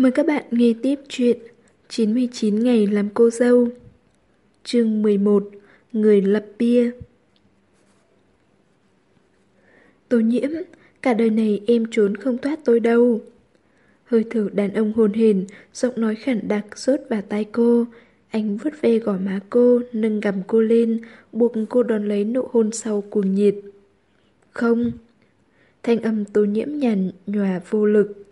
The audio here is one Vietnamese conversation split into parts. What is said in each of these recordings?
Mời các bạn nghe tiếp chuyện 99 ngày làm cô dâu. Chương 11 Người lập bia. Tô nhiễm, cả đời này em trốn không thoát tôi đâu. Hơi thở đàn ông hồn hền, giọng nói khẩn đặc rốt vào tai cô. Anh vuốt ve gò má cô, nâng gầm cô lên, buộc cô đón lấy nụ hôn sau cuồng nhiệt. Không. Thanh âm tô nhiễm nhàn nhòa vô lực.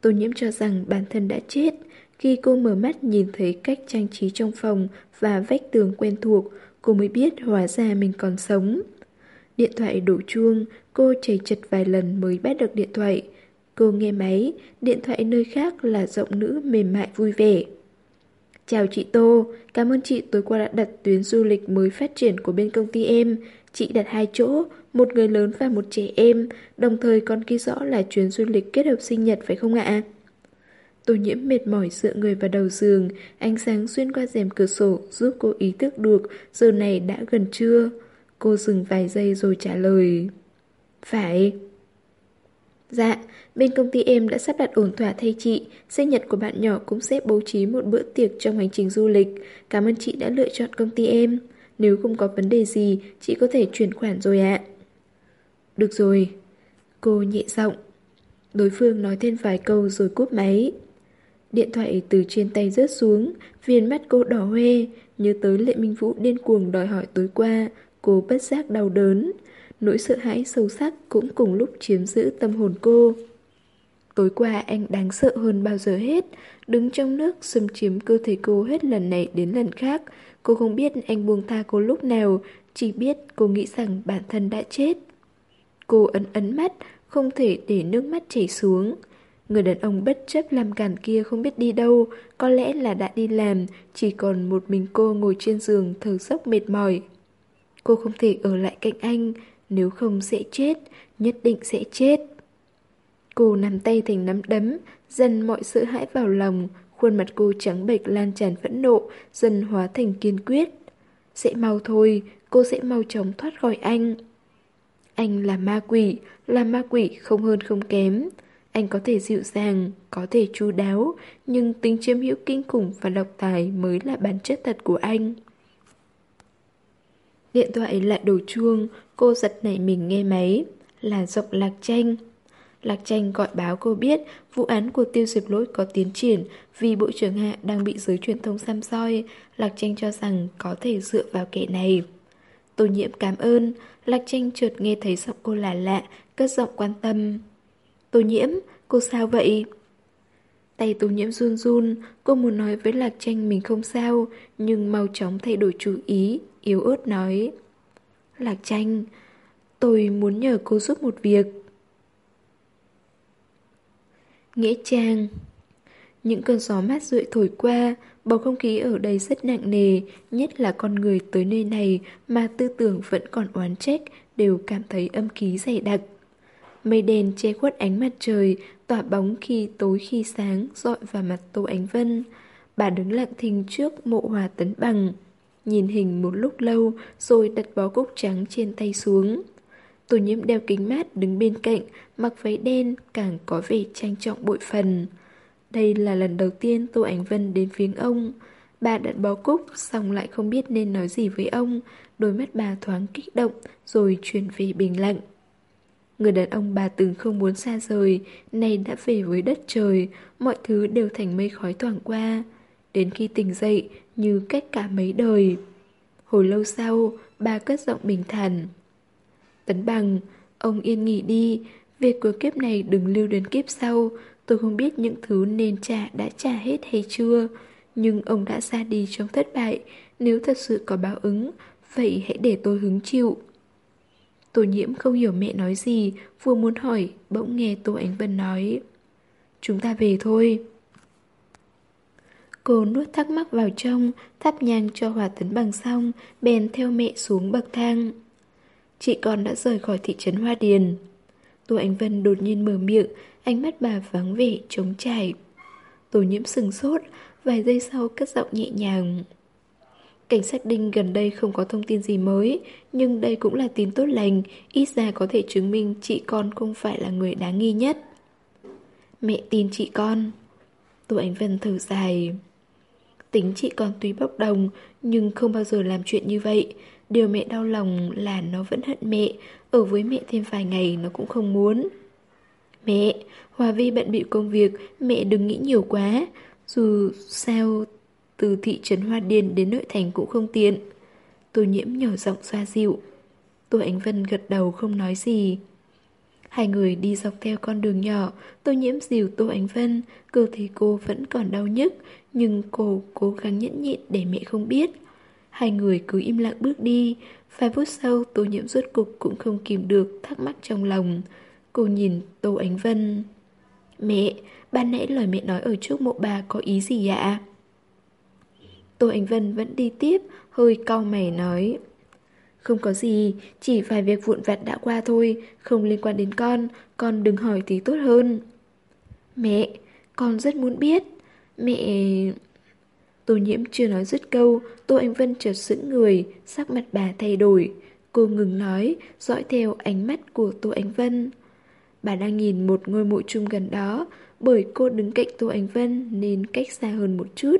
Tô nhiễm cho rằng bản thân đã chết. Khi cô mở mắt nhìn thấy cách trang trí trong phòng và vách tường quen thuộc, cô mới biết hóa ra mình còn sống. Điện thoại đổ chuông, cô chảy chật vài lần mới bắt được điện thoại. Cô nghe máy, điện thoại nơi khác là giọng nữ mềm mại vui vẻ. Chào chị Tô, cảm ơn chị tối qua đã đặt tuyến du lịch mới phát triển của bên công ty em. Chị đặt hai chỗ, một người lớn và một trẻ em, đồng thời còn ghi rõ là chuyến du lịch kết hợp sinh nhật phải không ạ? Tô nhiễm mệt mỏi dựa người vào đầu giường, ánh sáng xuyên qua rèm cửa sổ giúp cô ý thức được giờ này đã gần trưa. Cô dừng vài giây rồi trả lời. Phải. Dạ, bên công ty em đã sắp đặt ổn thỏa thay chị, sinh nhật của bạn nhỏ cũng sẽ bố trí một bữa tiệc trong hành trình du lịch. Cảm ơn chị đã lựa chọn công ty em. Nếu không có vấn đề gì, chị có thể chuyển khoản rồi ạ. Được rồi. Cô nhẹ giọng. Đối phương nói thêm vài câu rồi cúp máy. Điện thoại từ trên tay rớt xuống, viên mắt cô đỏ hoe, nhớ tới Lệ Minh Vũ điên cuồng đòi hỏi tối qua, cô bất giác đau đớn. Nỗi sợ hãi sâu sắc cũng cùng lúc chiếm giữ tâm hồn cô. Tối qua anh đáng sợ hơn bao giờ hết, đứng trong nước xâm chiếm cơ thể cô hết lần này đến lần khác. Cô không biết anh buông tha cô lúc nào, chỉ biết cô nghĩ rằng bản thân đã chết. Cô ấn ấn mắt, không thể để nước mắt chảy xuống. Người đàn ông bất chấp làm cản kia không biết đi đâu, có lẽ là đã đi làm, chỉ còn một mình cô ngồi trên giường thở dốc mệt mỏi. Cô không thể ở lại cạnh anh, nếu không sẽ chết, nhất định sẽ chết. Cô nắm tay thành nắm đấm, dần mọi sự hãi vào lòng, khuôn mặt cô trắng bệch lan tràn phẫn nộ, dần hóa thành kiên quyết. Sẽ mau thôi, cô sẽ mau chóng thoát khỏi anh. Anh là ma quỷ, là ma quỷ không hơn không kém. Anh có thể dịu dàng, có thể chu đáo, nhưng tính chiếm hữu kinh khủng và độc tài mới là bản chất thật của anh. Điện thoại lại đổ chuông, cô giật nảy mình nghe máy, là giọng lạc tranh. Lạc tranh gọi báo cô biết vụ án của tiêu diệp lỗi có tiến triển vì Bộ trưởng Hạ đang bị giới truyền thông xăm soi. Lạc tranh cho rằng có thể dựa vào kẻ này. Tô nhiễm cảm ơn, Lạc tranh trượt nghe thấy giọng cô là lạ, cất giọng quan tâm. Tô nhiễm, cô sao vậy? Tay tô nhiễm run run, cô muốn nói với Lạc tranh mình không sao, nhưng mau chóng thay đổi chú ý, yếu ớt nói. Lạc tranh, tôi muốn nhờ cô giúp một việc. Nghĩa trang những cơn gió mát rượi thổi qua, bầu không khí ở đây rất nặng nề, nhất là con người tới nơi này mà tư tưởng vẫn còn oán trách, đều cảm thấy âm khí dày đặc. Mây đèn che khuất ánh mặt trời, tỏa bóng khi tối khi sáng, dọi vào mặt Tô Ánh Vân. Bà đứng lặng thinh trước mộ hòa tấn bằng. Nhìn hình một lúc lâu, rồi đặt bó cúc trắng trên tay xuống. Tô nhiễm đeo kính mát đứng bên cạnh, mặc váy đen càng có vẻ trang trọng bội phần. Đây là lần đầu tiên Tô Ánh Vân đến phiến ông. Bà đặt bó cúc xong lại không biết nên nói gì với ông. Đôi mắt bà thoáng kích động rồi chuyển về bình lặng. Người đàn ông bà từng không muốn xa rời, nay đã về với đất trời, mọi thứ đều thành mây khói thoảng qua. Đến khi tỉnh dậy, như cách cả mấy đời. Hồi lâu sau, bà cất giọng bình thản. Tấn bằng, ông yên nghỉ đi, việc của kiếp này đừng lưu đến kiếp sau, tôi không biết những thứ nên trả đã trả hết hay chưa. Nhưng ông đã ra đi trong thất bại, nếu thật sự có báo ứng, vậy hãy để tôi hứng chịu. Tô nhiễm không hiểu mẹ nói gì, vừa muốn hỏi, bỗng nghe Tô Ánh Vân nói. Chúng ta về thôi. Cô nuốt thắc mắc vào trong, thắp nhang cho Hòa Tấn bằng xong, bèn theo mẹ xuống bậc thang. Chị con đã rời khỏi thị trấn Hoa Điền. Tô Ánh Vân đột nhiên mở miệng, ánh mắt bà vắng vẻ, trống trải. Tô nhiễm sừng sốt, vài giây sau cất giọng nhẹ nhàng. Cảnh sát Đinh gần đây không có thông tin gì mới, nhưng đây cũng là tin tốt lành, ít ra có thể chứng minh chị con không phải là người đáng nghi nhất. Mẹ tin chị con. Tô Ánh Vân thở dài. Tính chị con tuy bốc đồng, nhưng không bao giờ làm chuyện như vậy. Điều mẹ đau lòng là nó vẫn hận mẹ, ở với mẹ thêm vài ngày nó cũng không muốn. Mẹ, Hòa Vi bận bịu công việc, mẹ đừng nghĩ nhiều quá. Dù sao, từ thị trấn Hoa Điền đến nội thành cũng không tiện. tôi nhiễm nhỏ giọng xoa dịu. Tô Ánh Vân gật đầu không nói gì. Hai người đi dọc theo con đường nhỏ, Tô nhiễm dìu Tô Ánh Vân, cơ thể cô vẫn còn đau nhức, nhưng cô cố gắng nhẫn nhịn để mẹ không biết. Hai người cứ im lặng bước đi, vài phút sau Tô nhiễm rốt cục cũng không kìm được thắc mắc trong lòng. Cô nhìn Tô Ánh Vân. Mẹ, ban nãy lời mẹ nói ở trước mộ bà có ý gì ạ? Tô Ánh Vân vẫn đi tiếp, hơi cau mày nói. Không có gì, chỉ vài việc vụn vặt đã qua thôi, không liên quan đến con, con đừng hỏi thì tốt hơn. Mẹ, con rất muốn biết. Mẹ... Tô nhiễm chưa nói dứt câu, Tô Anh Vân chợt sững người, sắc mặt bà thay đổi. Cô ngừng nói, dõi theo ánh mắt của Tô Anh Vân. Bà đang nhìn một ngôi mộ chung gần đó, bởi cô đứng cạnh Tô Anh Vân nên cách xa hơn một chút.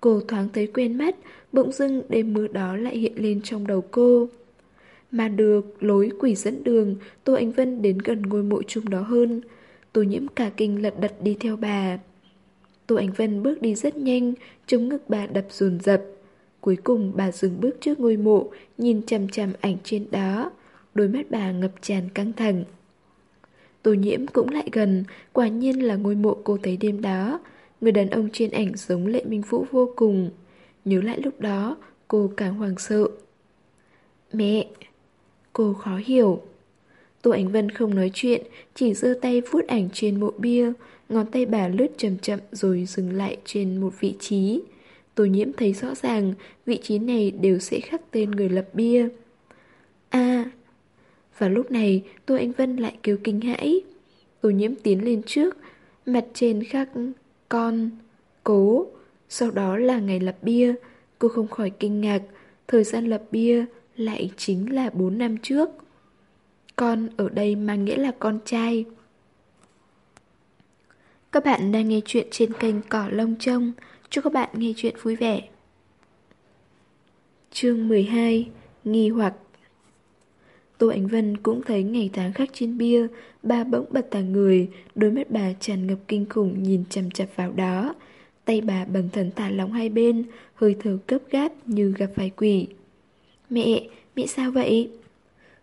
Cô thoáng thấy quen mắt, bỗng dưng đêm mưa đó lại hiện lên trong đầu cô. Mà được lối quỷ dẫn đường, Tô Anh Vân đến gần ngôi mộ chung đó hơn. Tô nhiễm cả kinh lật đật đi theo bà. Tô ảnh Vân bước đi rất nhanh, chống ngực bà đập dồn dập. Cuối cùng bà dừng bước trước ngôi mộ, nhìn chằm chằm ảnh trên đó. Đôi mắt bà ngập tràn căng thẳng. Tô nhiễm cũng lại gần, quả nhiên là ngôi mộ cô thấy đêm đó. Người đàn ông trên ảnh giống Lệ Minh Vũ vô cùng. Nhớ lại lúc đó, cô càng hoảng sợ. Mẹ! Cô khó hiểu. Tô Ánh Vân không nói chuyện, chỉ giơ tay vuốt ảnh trên mộ bia, ngón tay bà lướt chậm chậm rồi dừng lại trên một vị trí. Tô nhiễm thấy rõ ràng, vị trí này đều sẽ khắc tên người lập bia. À! Và lúc này, Tô anh Vân lại kêu kinh hãi. Tô nhiễm tiến lên trước, mặt trên khắc con, cố, sau đó là ngày lập bia. Cô không khỏi kinh ngạc, thời gian lập bia lại chính là 4 năm trước. Con ở đây mang nghĩa là con trai. Các bạn đang nghe chuyện trên kênh Cỏ Lông Trông. Chúc các bạn nghe chuyện vui vẻ. Chương 12 Nghi hoặc Tô Ánh Vân cũng thấy ngày tháng khác trên bia, bà bỗng bật tà người, đôi mắt bà tràn ngập kinh khủng nhìn chằm chặp vào đó. Tay bà bần thần thả lỏng hai bên, hơi thở cấp gáp như gặp phải quỷ. Mẹ, mẹ sao vậy?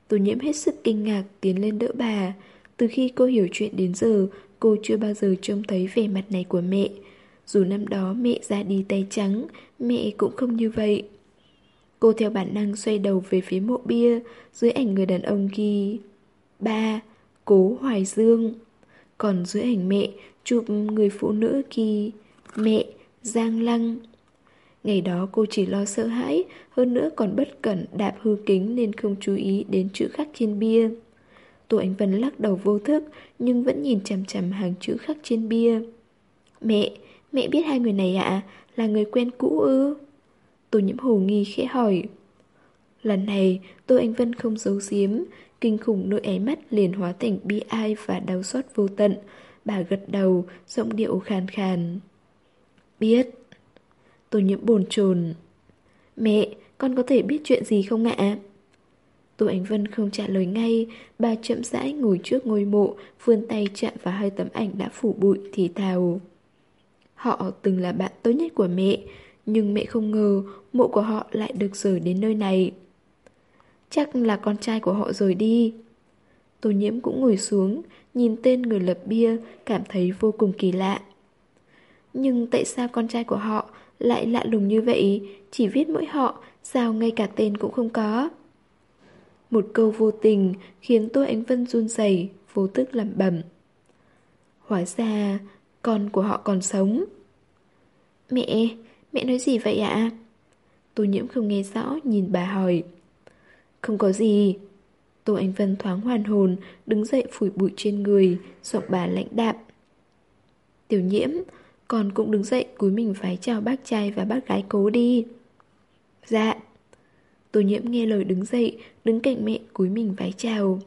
Tô nhiễm hết sức kinh ngạc tiến lên đỡ bà. Từ khi cô hiểu chuyện đến giờ, cô chưa bao giờ trông thấy vẻ mặt này của mẹ. Dù năm đó mẹ ra đi tay trắng, mẹ cũng không như vậy. Cô theo bản năng xoay đầu về phía mộ bia, dưới ảnh người đàn ông ghi Ba, Cố Hoài Dương. Còn dưới ảnh mẹ, chụp người phụ nữ ghi Mẹ, Giang Lăng. Ngày đó cô chỉ lo sợ hãi, hơn nữa còn bất cẩn đạp hư kính nên không chú ý đến chữ khắc trên bia. Tô Ánh Vân lắc đầu vô thức nhưng vẫn nhìn chằm chằm hàng chữ khắc trên bia. Mẹ, mẹ biết hai người này ạ, à? là người quen cũ ư? Tô nhiễm hồ nghi khẽ hỏi. Lần này, Tô Anh Vân không giấu giếm, kinh khủng nỗi áy mắt liền hóa thành bi ai và đau xót vô tận. Bà gật đầu, giọng điệu khàn khàn. Biết. Tô nhiễm bồn chồn. Mẹ, con có thể biết chuyện gì không ạ? Tô Ánh Vân không trả lời ngay, bà chậm rãi ngồi trước ngôi mộ, vươn tay chạm vào hai tấm ảnh đã phủ bụi thì thào. Họ từng là bạn tốt nhất của mẹ, nhưng mẹ không ngờ mộ của họ lại được rời đến nơi này. Chắc là con trai của họ rời đi. Tô nhiễm cũng ngồi xuống, nhìn tên người lập bia, cảm thấy vô cùng kỳ lạ. Nhưng tại sao con trai của họ lại lạ lùng như vậy, chỉ viết mỗi họ, sao ngay cả tên cũng không có? Một câu vô tình khiến Tô Ánh Vân run rẩy, vô thức lẩm bẩm. Hóa ra, con của họ còn sống. Mẹ, Mẹ nói gì vậy ạ? Tô nhiễm không nghe rõ, nhìn bà hỏi. Không có gì. Tô Anh Vân thoáng hoàn hồn, đứng dậy phủi bụi trên người, giọng bà lãnh đạm. Tiểu nhiễm, con cũng đứng dậy cúi mình vái chào bác trai và bác gái cố đi. Dạ. Tô nhiễm nghe lời đứng dậy, đứng cạnh mẹ cúi mình vái chào.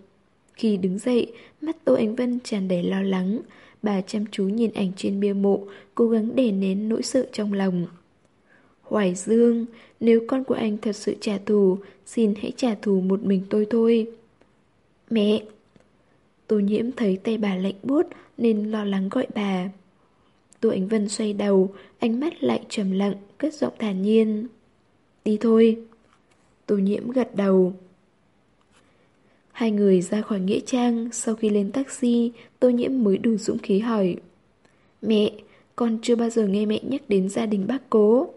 Khi đứng dậy, mắt Tô Ánh Vân tràn đầy lo lắng, bà chăm chú nhìn ảnh trên bia mộ, cố gắng đè nén nỗi sợ trong lòng. Hoài Dương, nếu con của anh thật sự trả thù, xin hãy trả thù một mình tôi thôi. Mẹ! Tô nhiễm thấy tay bà lạnh buốt nên lo lắng gọi bà. Tô Ánh Vân xoay đầu, ánh mắt lại trầm lặng, cất giọng thản nhiên. Đi thôi. Tô nhiễm gật đầu. Hai người ra khỏi Nghĩa Trang, sau khi lên taxi, Tô nhiễm mới đủ dũng khí hỏi. Mẹ, con chưa bao giờ nghe mẹ nhắc đến gia đình bác cố.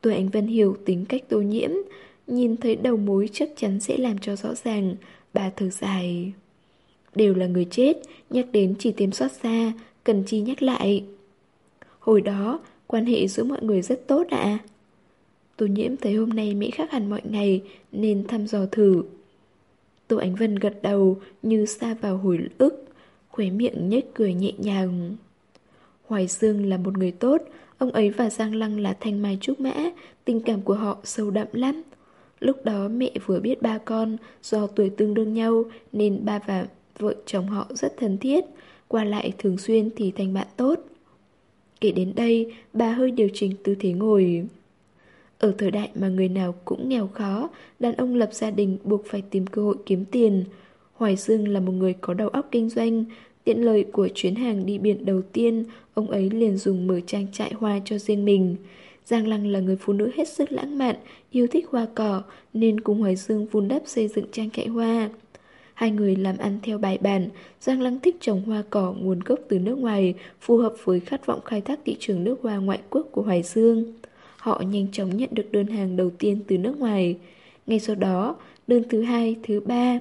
Tôi Ánh Vân hiểu tính cách Tô nhiễm, nhìn thấy đầu mối chắc chắn sẽ làm cho rõ ràng, bà thở dài. Đều là người chết, nhắc đến chỉ tiêm xót xa, cần chi nhắc lại. Hồi đó, quan hệ giữa mọi người rất tốt ạ. À? Tô nhiễm thấy hôm nay Mỹ khác hẳn mọi ngày nên thăm dò thử. Tô Ánh Vân gật đầu như xa vào hồi ức, khóe miệng nhếch cười nhẹ nhàng. Hoài Dương là một người tốt, ông ấy và Giang Lăng là thanh mai trúc mã, tình cảm của họ sâu đậm lắm. Lúc đó mẹ vừa biết ba con, do tuổi tương đương nhau nên ba và vợ chồng họ rất thân thiết, qua lại thường xuyên thì thành bạn tốt. Kể đến đây, bà hơi điều chỉnh tư thế ngồi. Ở thời đại mà người nào cũng nghèo khó, đàn ông lập gia đình buộc phải tìm cơ hội kiếm tiền. Hoài Dương là một người có đầu óc kinh doanh, tiện lợi của chuyến hàng đi biển đầu tiên, ông ấy liền dùng mở trang trại hoa cho riêng mình. Giang Lăng là người phụ nữ hết sức lãng mạn, yêu thích hoa cỏ, nên cùng Hoài Dương vun đắp xây dựng trang trại hoa. Hai người làm ăn theo bài bản, Giang Lăng thích trồng hoa cỏ nguồn gốc từ nước ngoài, phù hợp với khát vọng khai thác thị trường nước hoa ngoại quốc của Hoài Dương. Họ nhanh chóng nhận được đơn hàng đầu tiên từ nước ngoài. Ngay sau đó, đơn thứ hai, thứ ba.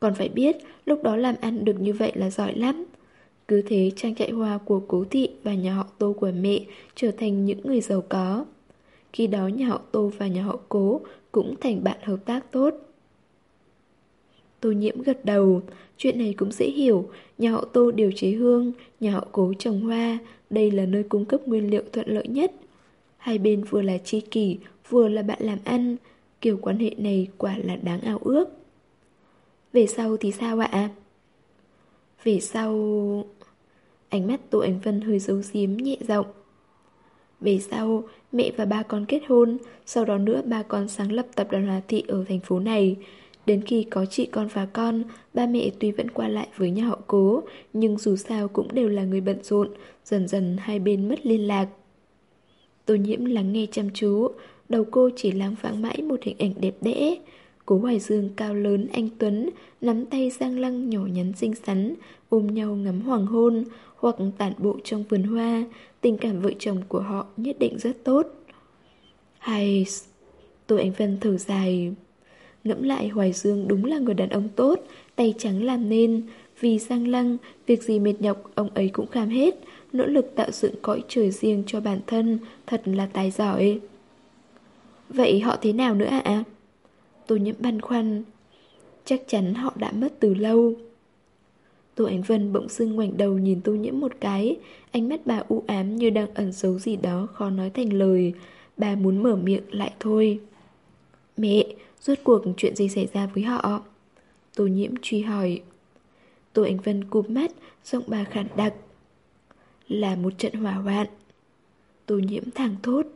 Còn phải biết, lúc đó làm ăn được như vậy là giỏi lắm. Cứ thế trang trại hoa của cố thị và nhà họ tô của mẹ trở thành những người giàu có. Khi đó nhà họ tô và nhà họ cố cũng thành bạn hợp tác tốt. Tô nhiễm gật đầu, chuyện này cũng dễ hiểu, nhà họ Tô điều chế hương, nhà họ Cố trồng hoa, đây là nơi cung cấp nguyên liệu thuận lợi nhất. Hai bên vừa là tri kỷ, vừa là bạn làm ăn, kiểu quan hệ này quả là đáng ao ước. Về sau thì sao ạ? Về sau... Ánh mắt Tô Ánh Vân hơi giấu giếm nhẹ giọng. Về sau, mẹ và ba con kết hôn, sau đó nữa ba con sáng lập tập đoàn Hòa Thị ở thành phố này. Đến khi có chị con và con, ba mẹ tuy vẫn qua lại với nhà họ cố, nhưng dù sao cũng đều là người bận rộn, dần dần hai bên mất liên lạc. Tô nhiễm lắng nghe chăm chú, đầu cô chỉ láng vãng mãi một hình ảnh đẹp đẽ. Cố Hoài Dương cao lớn anh Tuấn, nắm tay Giang Lăng nhỏ nhắn xinh xắn, ôm nhau ngắm hoàng hôn, hoặc tản bộ trong vườn hoa, tình cảm vợ chồng của họ nhất định rất tốt. Hay... Tô Ánh Vân thở dài... Ngẫm lại Hoài Dương đúng là người đàn ông tốt, tay trắng làm nên. Vì Giang Lăng, việc gì mệt nhọc ông ấy cũng kham hết, nỗ lực tạo dựng cõi trời riêng cho bản thân, thật là tài giỏi. Vậy họ thế nào nữa ạ? À? Tô nhiễm băn khoăn. Chắc chắn họ đã mất từ lâu. Tô Ánh Vân bỗng dưng ngoảnh đầu nhìn Tô Nhiễm một cái, ánh mắt bà u ám như đang ẩn giấu gì đó khó nói thành lời. Bà muốn mở miệng lại thôi. Mẹ, Rốt cuộc chuyện gì xảy ra với họ? Tô nhiễm truy hỏi. Tô Ánh Vân cụp mắt, giọng bà khản đặc. Là một trận hỏa hoạn. Tô nhiễm thẳng thốt.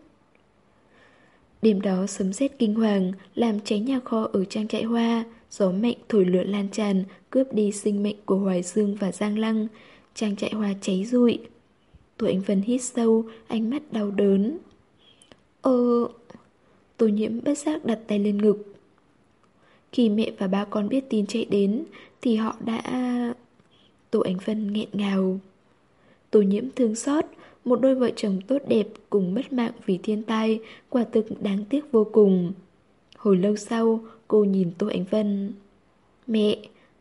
Đêm đó sấm sét kinh hoàng, làm cháy nhà kho ở trang trại hoa, gió mạnh thổi lửa lan tràn, cướp đi sinh mệnh của Hoài Dương và Giang Lăng. Trang trại hoa cháy rụi. Tô Ánh Vân hít sâu, ánh mắt đau đớn. Ờ... Tô nhiễm bất giác đặt tay lên ngực. Khi mẹ và ba con biết tin chạy đến Thì họ đã... Tô Ánh Vân nghẹn ngào Tô nhiễm thương xót Một đôi vợ chồng tốt đẹp cùng mất mạng vì thiên tai Quả thực đáng tiếc vô cùng Hồi lâu sau cô nhìn Tô Ánh Vân Mẹ,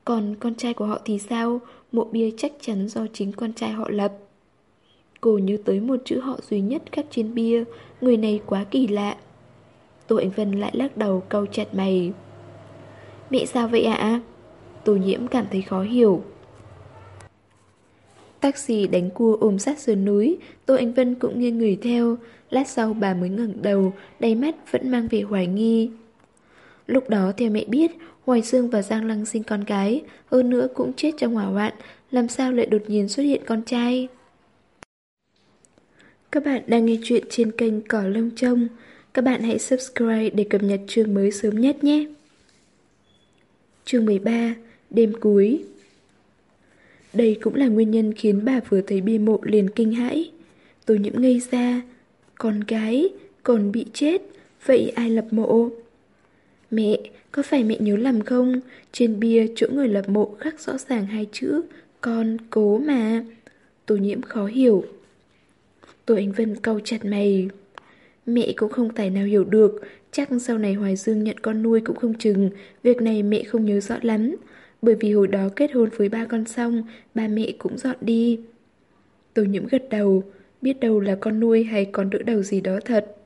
còn con trai của họ thì sao? Mộ bia chắc chắn do chính con trai họ lập Cô nhớ tới một chữ họ duy nhất khắc trên bia Người này quá kỳ lạ Tô Ánh Vân lại lắc đầu câu chặt mày Mẹ sao vậy ạ? À? Tô nhiễm cảm thấy khó hiểu. Taxi đánh cua ôm sát sườn núi, Tô Anh Vân cũng nghiêng người theo. Lát sau bà mới ngẩng đầu, đầy mắt vẫn mang vẻ hoài nghi. Lúc đó theo mẹ biết, Hoài Dương và Giang Lăng sinh con gái, hơn nữa cũng chết trong hỏa hoạn, làm sao lại đột nhiên xuất hiện con trai. Các bạn đang nghe chuyện trên kênh Cỏ Lông Trông. Các bạn hãy subscribe để cập nhật chương mới sớm nhất nhé. Chương 13 Đêm cuối đây cũng là nguyên nhân khiến bà vừa thấy bia mộ liền kinh hãi. Tôi nhiễm ngây ra. Con gái, còn bị chết, vậy ai lập mộ? Mẹ, có phải mẹ nhớ lầm không? Trên bia chỗ người lập mộ khắc rõ ràng hai chữ Con cố mà Tô nhiễm khó hiểu Tô Ánh Vân cau chặt mày Mẹ cũng không tài nào hiểu được Chắc sau này Hoài Dương nhận con nuôi cũng không chừng Việc này mẹ không nhớ rõ lắm bởi vì hồi đó kết hôn với ba con xong Ba mẹ cũng dọn đi Tô nhiễm gật đầu Biết đâu là con nuôi hay con đỡ đầu gì đó thật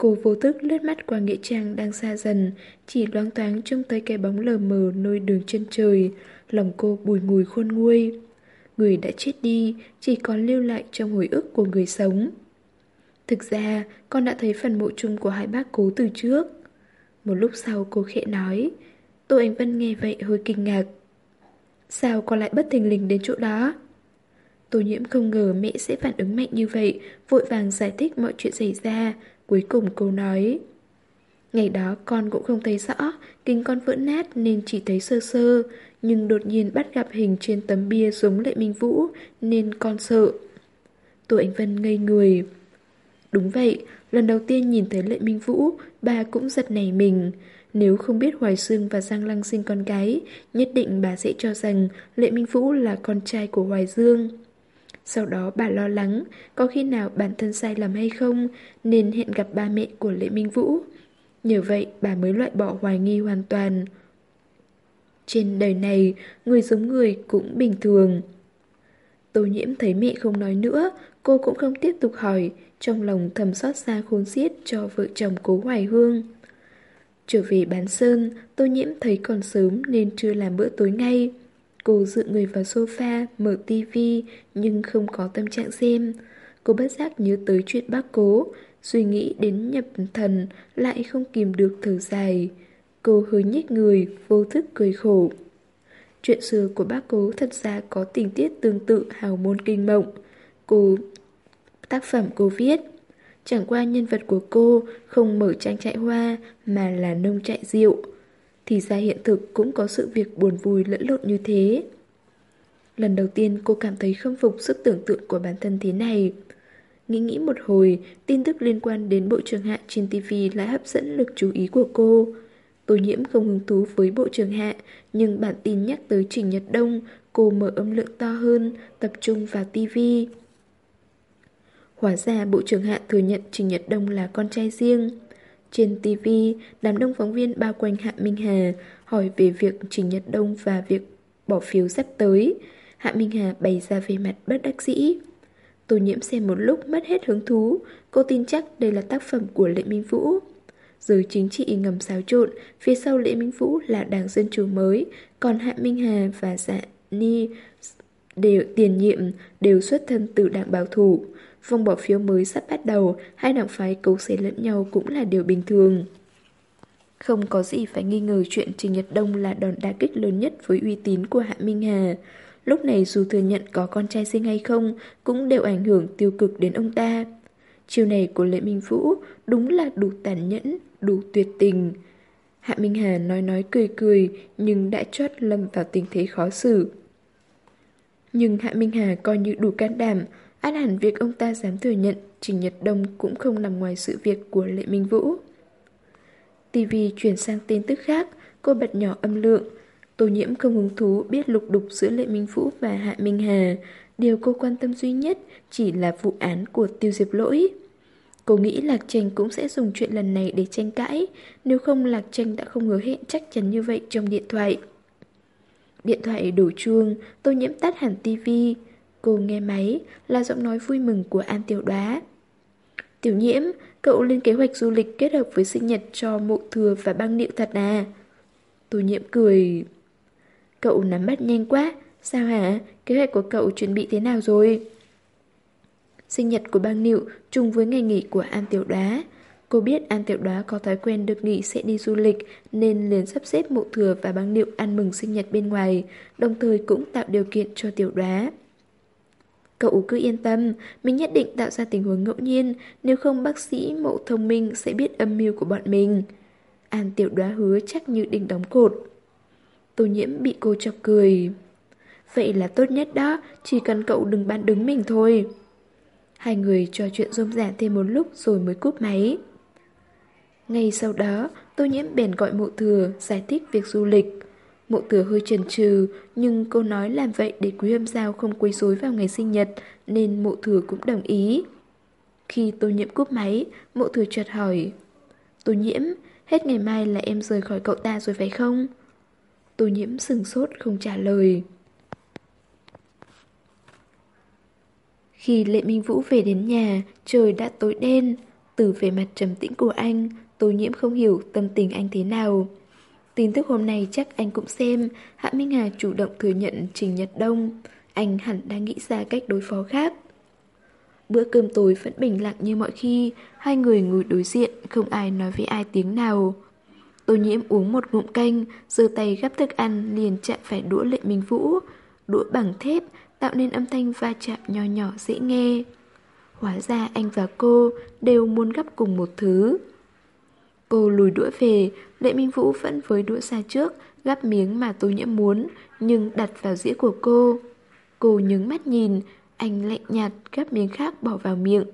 Cô vô thức lướt mắt qua nghĩa trang đang xa dần, chỉ loáng thoáng trông thấy cái bóng lờ mờ nơi đường chân trời, lòng cô bùi ngùi khôn nguôi. Người đã chết đi, chỉ còn lưu lại trong hồi ức của người sống. Thực ra, con đã thấy phần mộ chung của hai bác cố từ trước. Một lúc sau cô khẽ nói, Tô Ánh Vân nghe vậy hơi kinh ngạc. Sao con lại bất thình lình đến chỗ đó? Tô nhiễm không ngờ mẹ sẽ phản ứng mạnh như vậy, vội vàng giải thích mọi chuyện xảy ra, Cuối cùng cô nói Ngày đó con cũng không thấy rõ Kính con vỡ nát nên chỉ thấy sơ sơ Nhưng đột nhiên bắt gặp hình trên tấm bia giống Lệ Minh Vũ Nên con sợ Tô Anh Vân ngây người Đúng vậy, lần đầu tiên nhìn thấy Lệ Minh Vũ Bà cũng giật nảy mình nếu không biết Hoài Sương và Giang Lăng sinh con gái Nhất định bà sẽ cho rằng Lệ Minh Vũ là con trai của Hoài Dương sau đó bà lo lắng có khi nào bản thân sai lầm hay không nên hẹn gặp ba mẹ của Lệ Minh Vũ. Nhờ vậy bà mới loại bỏ hoài nghi hoàn toàn. Trên đời này, người giống người cũng bình thường. Tô nhiễm thấy mẹ không nói nữa, cô cũng không tiếp tục hỏi, trong lòng thầm xót xa khôn xiết cho vợ chồng cố hoài hương. Trở về bán sơn, tô nhiễm thấy còn sớm nên chưa làm bữa tối ngay. Cô dựa người vào sofa, mở tivi nhưng không có tâm trạng xem. Cô bất giác nhớ tới chuyện bác cố, suy nghĩ đến nhập thần lại không kìm được thở dài. Cô hơi nhích người, vô thức cười khổ. Chuyện xưa của bác cố thật ra có tình tiết tương tự hào môn kinh mộng. Cô... Tác phẩm cô viết Chẳng qua nhân vật của cô không mở trang trại hoa mà là nông trại rượu. Thì ra hiện thực cũng có sự việc buồn vui lẫn lộn như thế Lần đầu tiên cô cảm thấy khâm phục sức tưởng tượng của bản thân thế này Nghĩ nghĩ một hồi, tin tức liên quan đến bộ trưởng hạ trên TV lại hấp dẫn lực chú ý của cô. Tô nhiễm không hứng thú với bộ trưởng hạ, nhưng bản tin nhắc tới Trình Nhật Đông, cô mở âm lượng to hơn, tập trung vào TV. Hóa ra bộ trưởng hạ thừa nhận Trình Nhật Đông là con trai riêng. Trên TV, đám đông phóng viên bao quanh Hạ Minh Hà hỏi về việc Trình Nhật Đông và việc bỏ phiếu sắp tới. Hạ Minh Hà bày ra về mặt bất đắc dĩ. Tô nhiễm xem một lúc mất hết hứng thú, cô tin chắc đây là tác phẩm của Lệ Minh Vũ. Giới chính trị ngầm xáo trộn, phía sau Lệ Minh Vũ là đảng Dân Chủ mới, còn Hạ Minh Hà và Dạ Ni đều tiền nhiệm đều xuất thân từ đảng bảo thủ. Vòng bỏ phiếu mới sắp bắt đầu, hai đảng phái cấu xé lẫn nhau cũng là điều bình thường. Không có gì phải nghi ngờ chuyện Trình Nhật Đông là đòn đá kích lớn nhất với uy tín của Hạ Minh Hà. Lúc này dù thừa nhận có con trai sinh hay không, cũng đều ảnh hưởng tiêu cực đến ông ta. Chiều này của Lệ Minh Vũ đúng là đủ tàn nhẫn, đủ tuyệt tình. Hạ Minh Hà nói nói cười cười nhưng đã chót lâm vào tình thế khó xử. Nhưng Hạ Minh Hà coi như đủ can đảm, át hẳn việc ông ta dám thừa nhận Trình Nhật Đông cũng không nằm ngoài sự việc của Lệ Minh Vũ. TV chuyển sang tin tức khác, cô bật nhỏ âm lượng. Tô nhiễm không hứng thú biết lục đục giữa Lệ Minh Vũ và Hạ Minh Hà. Điều cô quan tâm duy nhất chỉ là vụ án của Tiêu Diệp Lỗi. Cô nghĩ Lạc Tranh cũng sẽ dùng chuyện lần này để tranh cãi, nếu không Lạc Tranh đã không hứa hẹn chắc chắn như vậy trong điện thoại. Điện thoại đổ chuông, tô nhiễm tắt hẳn tivi. Cô nghe máy là giọng nói vui mừng của An Tiểu Đoá. Tiểu nhiễm, cậu lên kế hoạch du lịch kết hợp với sinh nhật cho mộ thừa và băng niệu thật à? Tô nhiễm cười. Cậu nắm bắt nhanh quá, sao hả? Kế hoạch của cậu chuẩn bị thế nào rồi? Sinh nhật của băng niệu trùng với ngày nghỉ của An Tiểu Đoá. Cô biết An Tiểu Đoá có thói quen được nghỉ sẽ đi du lịch nên liền sắp xếp mộ thừa và băng điệu ăn mừng sinh nhật bên ngoài, đồng thời cũng tạo điều kiện cho Tiểu Đoá. Cậu cứ yên tâm, mình nhất định tạo ra tình huống ngẫu nhiên, nếu không bác sĩ mộ thông minh sẽ biết âm mưu của bọn mình. An Tiểu Đoá hứa chắc như đinh đóng cột. Tô nhiễm bị cô chọc cười. Vậy là tốt nhất đó, chỉ cần cậu đừng bán đứng mình thôi. Hai người trò chuyện rôm rả thêm một lúc rồi mới cúp máy. Ngay sau đó, tô nhiễm bèn gọi mộ thừa giải thích việc du lịch. Mộ thừa hơi chần chừ, nhưng cô nói làm vậy để quý âm giao không quấy rối vào ngày sinh nhật, nên mộ thừa cũng đồng ý. Khi tô nhiễm cúp máy, mộ thừa chợt hỏi. Tô nhiễm, hết ngày mai là em rời khỏi cậu ta rồi phải không? Tô nhiễm sừng sốt không trả lời. Khi Lệ Minh Vũ về đến nhà, trời đã tối đen. Từ vẻ mặt trầm tĩnh của anh, Tô nhiễm không hiểu tâm tình anh thế nào. Tin tức hôm nay chắc anh cũng xem, Hạ Minh Hà chủ động thừa nhận Trình Nhật Đông. Anh hẳn đang nghĩ ra cách đối phó khác. Bữa cơm tối vẫn bình lặng như mọi khi, hai người ngồi đối diện, không ai nói với ai tiếng nào. Tô nhiễm uống một ngụm canh, giơ tay gắp thức ăn liền chạm phải đũa lệ minh vũ. Đũa bằng thép tạo nên âm thanh va chạm nhỏ nhỏ dễ nghe. Hóa ra anh và cô đều muốn gắp cùng một thứ. Cô lùi đũa về, Lệ Minh Vũ vẫn với đũa xa trước, gắp miếng mà tô nhiễm muốn, nhưng đặt vào dĩa của cô. Cô nhướng mắt nhìn, anh lạnh nhạt gắp miếng khác bỏ vào miệng.